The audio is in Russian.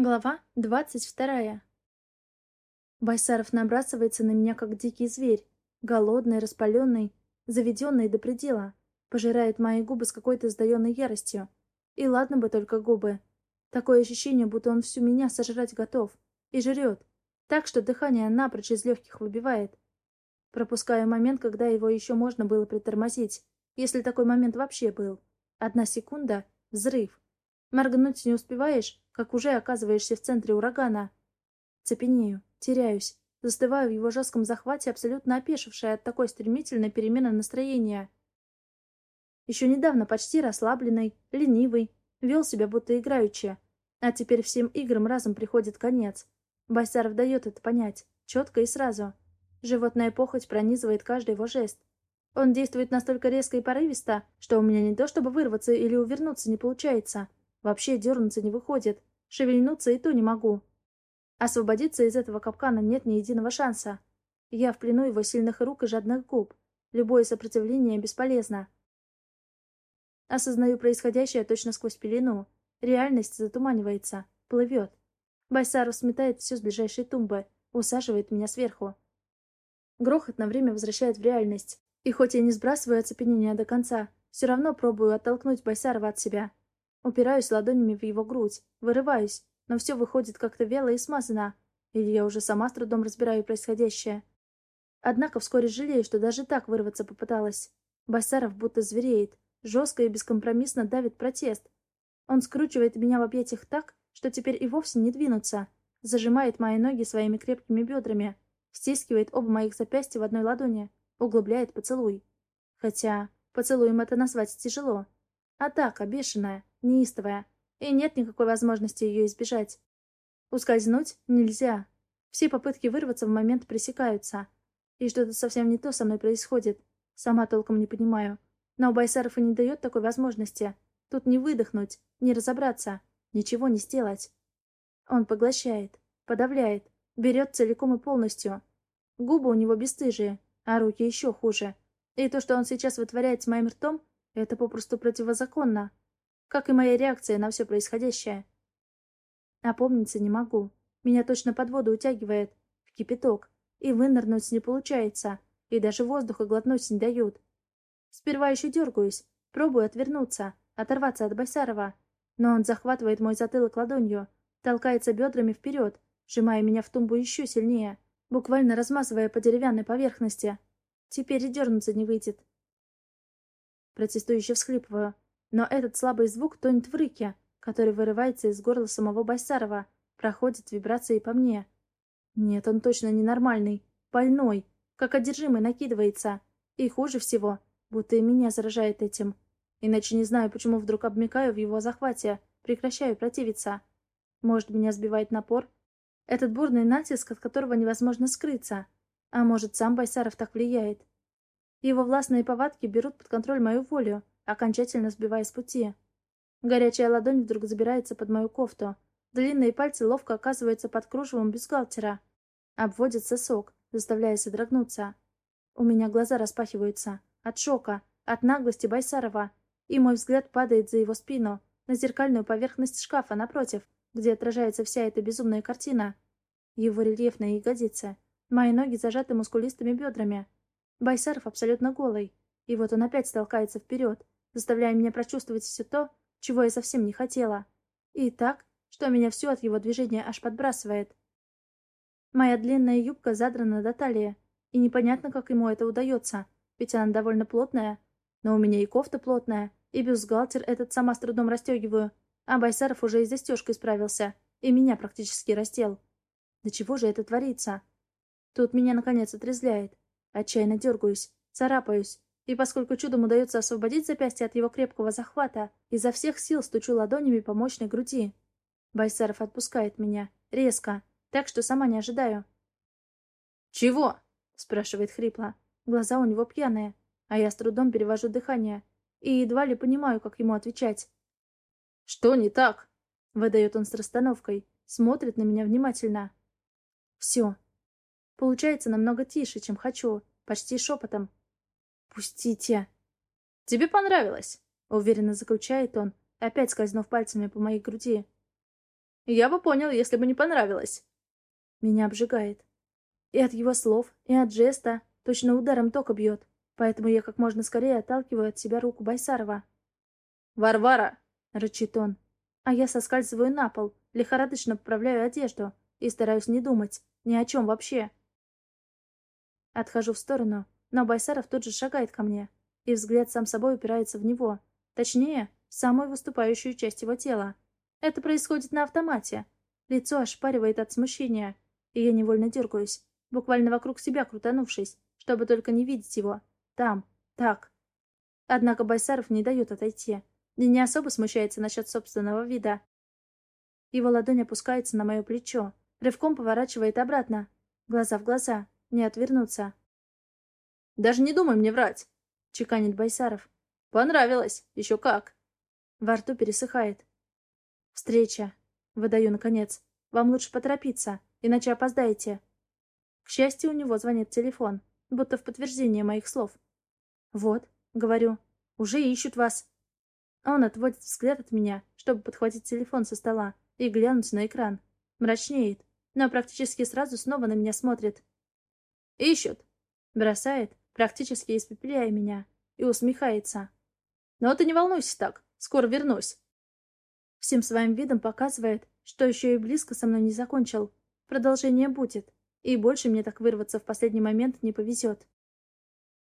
Глава двадцать вторая. Байсаров набрасывается на меня, как дикий зверь. Голодный, распаленный, заведенный до предела. Пожирает мои губы с какой-то сдаенной яростью. И ладно бы только губы. Такое ощущение, будто он всю меня сожрать готов. И жрет. Так что дыхание напрочь из легких выбивает. Пропускаю момент, когда его еще можно было притормозить. Если такой момент вообще был. Одна секунда — взрыв. Моргнуть не успеваешь, как уже оказываешься в центре урагана. Цепенею, теряюсь, застываю в его жестком захвате, абсолютно опешившая от такой стремительной перемены настроения. Еще недавно почти расслабленный, ленивый, вел себя будто играючи. А теперь всем играм разом приходит конец. Байсаров дает это понять, четко и сразу. Животная похоть пронизывает каждый его жест. Он действует настолько резко и порывисто, что у меня не то чтобы вырваться или увернуться не получается. Вообще дернуться не выходит. Шевельнуться и то не могу. Освободиться из этого капкана нет ни единого шанса. Я в плену его сильных рук и жадных губ. Любое сопротивление бесполезно. Осознаю происходящее точно сквозь пелену. Реальность затуманивается, плывет. Байсаров сметает все с ближайшей тумбы, усаживает меня сверху. Грохот на время возвращает в реальность. И хоть я не сбрасываю оцепенение до конца, все равно пробую оттолкнуть Байсарова от себя. Упираюсь ладонями в его грудь, вырываюсь, но все выходит как-то вяло и смазано. Или я уже сама с трудом разбираю происходящее. Однако вскоре жалею, что даже так вырваться попыталась. Басаров будто звереет, жестко и бескомпромиссно давит протест. Он скручивает меня в объятиях так, что теперь и вовсе не двинуться. Зажимает мои ноги своими крепкими бедрами, стискивает оба моих запястья в одной ладони, углубляет поцелуй. Хотя поцелуем это назвать тяжело. Атака бешеная, неистовая, и нет никакой возможности ее избежать. Ускользнуть нельзя. Все попытки вырваться в момент пресекаются. И что-то совсем не то со мной происходит. Сама толком не понимаю. Но Байсаров и не дает такой возможности. Тут не выдохнуть, не разобраться, ничего не сделать. Он поглощает, подавляет, берет целиком и полностью. Губы у него бесстыжие, а руки еще хуже. И то, что он сейчас вытворяет с моим ртом, это попросту противозаконно как и моя реакция на все происходящее. Опомниться не могу. Меня точно под воду утягивает, в кипяток, и вынырнуть не получается, и даже воздуха глотнуть не дают. Сперва еще дергаюсь, пробую отвернуться, оторваться от Байсарова, но он захватывает мой затылок ладонью, толкается бедрами вперед, сжимая меня в тумбу еще сильнее, буквально размазывая по деревянной поверхности. Теперь и дернуться не выйдет. Протестующе всхлипываю, но этот слабый звук тонет в рыке, который вырывается из горла самого Байсарова, проходит вибрации по мне. Нет, он точно ненормальный, больной, как одержимый накидывается. И хуже всего, будто и меня заражает этим. Иначе не знаю, почему вдруг обмикаю в его захвате, прекращаю противиться. Может, меня сбивает напор? Этот бурный натиск, от которого невозможно скрыться. А может, сам Байсаров так влияет? Его властные повадки берут под контроль мою волю, окончательно сбивая с пути. Горячая ладонь вдруг забирается под мою кофту. Длинные пальцы ловко оказываются под кружевом бюстгальтера. Обводит сосок, заставляя содрогнуться. У меня глаза распахиваются. От шока, от наглости Байсарова. И мой взгляд падает за его спину, на зеркальную поверхность шкафа напротив, где отражается вся эта безумная картина. Его рельефные ягодицы. Мои ноги зажаты мускулистыми бедрами. Байсаров абсолютно голый. И вот он опять толкается вперед, заставляя меня прочувствовать все то, чего я совсем не хотела. И так, что меня все от его движения аж подбрасывает. Моя длинная юбка задрана до талии, и непонятно, как ему это удается, ведь она довольно плотная. Но у меня и кофта плотная, и бюстгальтер этот сама с трудом расстегиваю, а Байсаров уже и застежкой справился, и меня практически растел. Да чего же это творится? Тут меня, наконец, отрезляет. Отчаянно дергаюсь, царапаюсь, и поскольку чудом удается освободить запястье от его крепкого захвата, изо всех сил стучу ладонями по мощной груди. Байсаров отпускает меня. Резко. Так что сама не ожидаю. «Чего?» — спрашивает хрипло. Глаза у него пьяные, а я с трудом перевожу дыхание и едва ли понимаю, как ему отвечать. «Что не так?» — выдает он с расстановкой, смотрит на меня внимательно. «Все. Получается намного тише, чем хочу, почти шепотом. «Пустите!» «Тебе понравилось?» — уверенно заключает он, опять скользнув пальцами по моей груди. Я бы понял, если бы не понравилось. Меня обжигает. И от его слов, и от жеста точно ударом тока бьет. Поэтому я как можно скорее отталкиваю от себя руку Байсарова. «Варвара!» — рычит он. А я соскальзываю на пол, лихорадочно поправляю одежду и стараюсь не думать ни о чем вообще. Отхожу в сторону, но Байсаров тут же шагает ко мне, и взгляд сам собой упирается в него. Точнее, в самую выступающую часть его тела. Это происходит на автомате. Лицо ошпаривает от смущения, и я невольно дергаюсь, буквально вокруг себя крутанувшись, чтобы только не видеть его. Там, так. Однако Байсаров не дает отойти, и не особо смущается насчет собственного вида. Его ладонь опускается на мое плечо, рывком поворачивает обратно. Глаза в глаза, не отвернуться. «Даже не думай мне врать!» — чеканит Байсаров. «Понравилось! Еще как!» Во рту пересыхает. «Встреча!» — выдаю наконец. «Вам лучше поторопиться, иначе опоздаете». К счастью, у него звонит телефон, будто в подтверждение моих слов. «Вот», — говорю, — «уже ищут вас». Он отводит взгляд от меня, чтобы подхватить телефон со стола и глянуть на экран. Мрачнеет, но практически сразу снова на меня смотрит. «Ищут!» Бросает, практически испепеляя меня, и усмехается. «Но ты не волнуйся так, скоро вернусь». Всем своим видом показывает, что еще и близко со мной не закончил. Продолжение будет, и больше мне так вырваться в последний момент не повезет.